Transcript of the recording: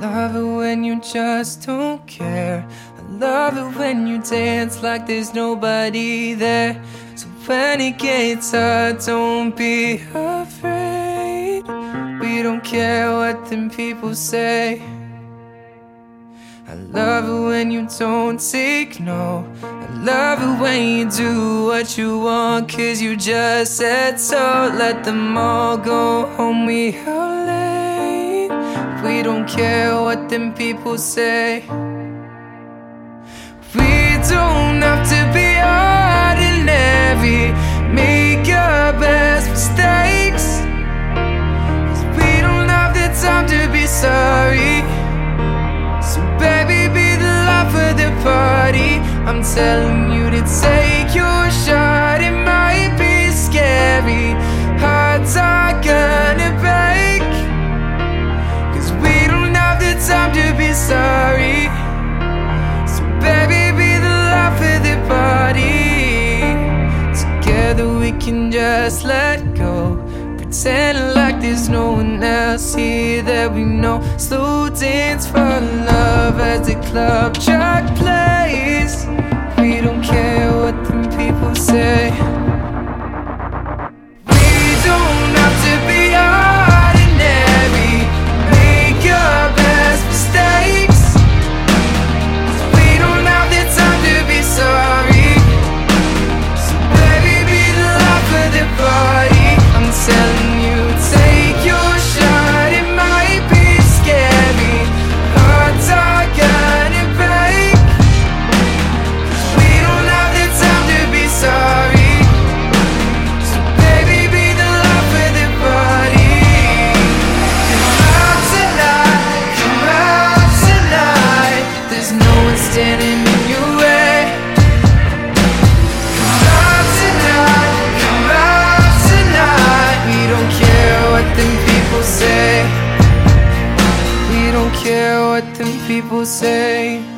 when you just don't care. I love it when you dance like there's nobody there. So when it gets hard, don't be afraid. We don't care what them people say. I love it when you don't take no. I love it when you do what you want, cause you just said so. Let them all go home, we out late. We don't care what them people say. We don't have to be ordinary. Make your best mistakes. Cause we don't have the time to be sorry. So baby, be the life of the party. I'm telling you to take sorry. So baby, be the life of the party. Together we can just let go. Pretend like there's no one else here that we know. Slow dance for love as the club track plays. We don't care what them people say. Say. We don't care what them people say.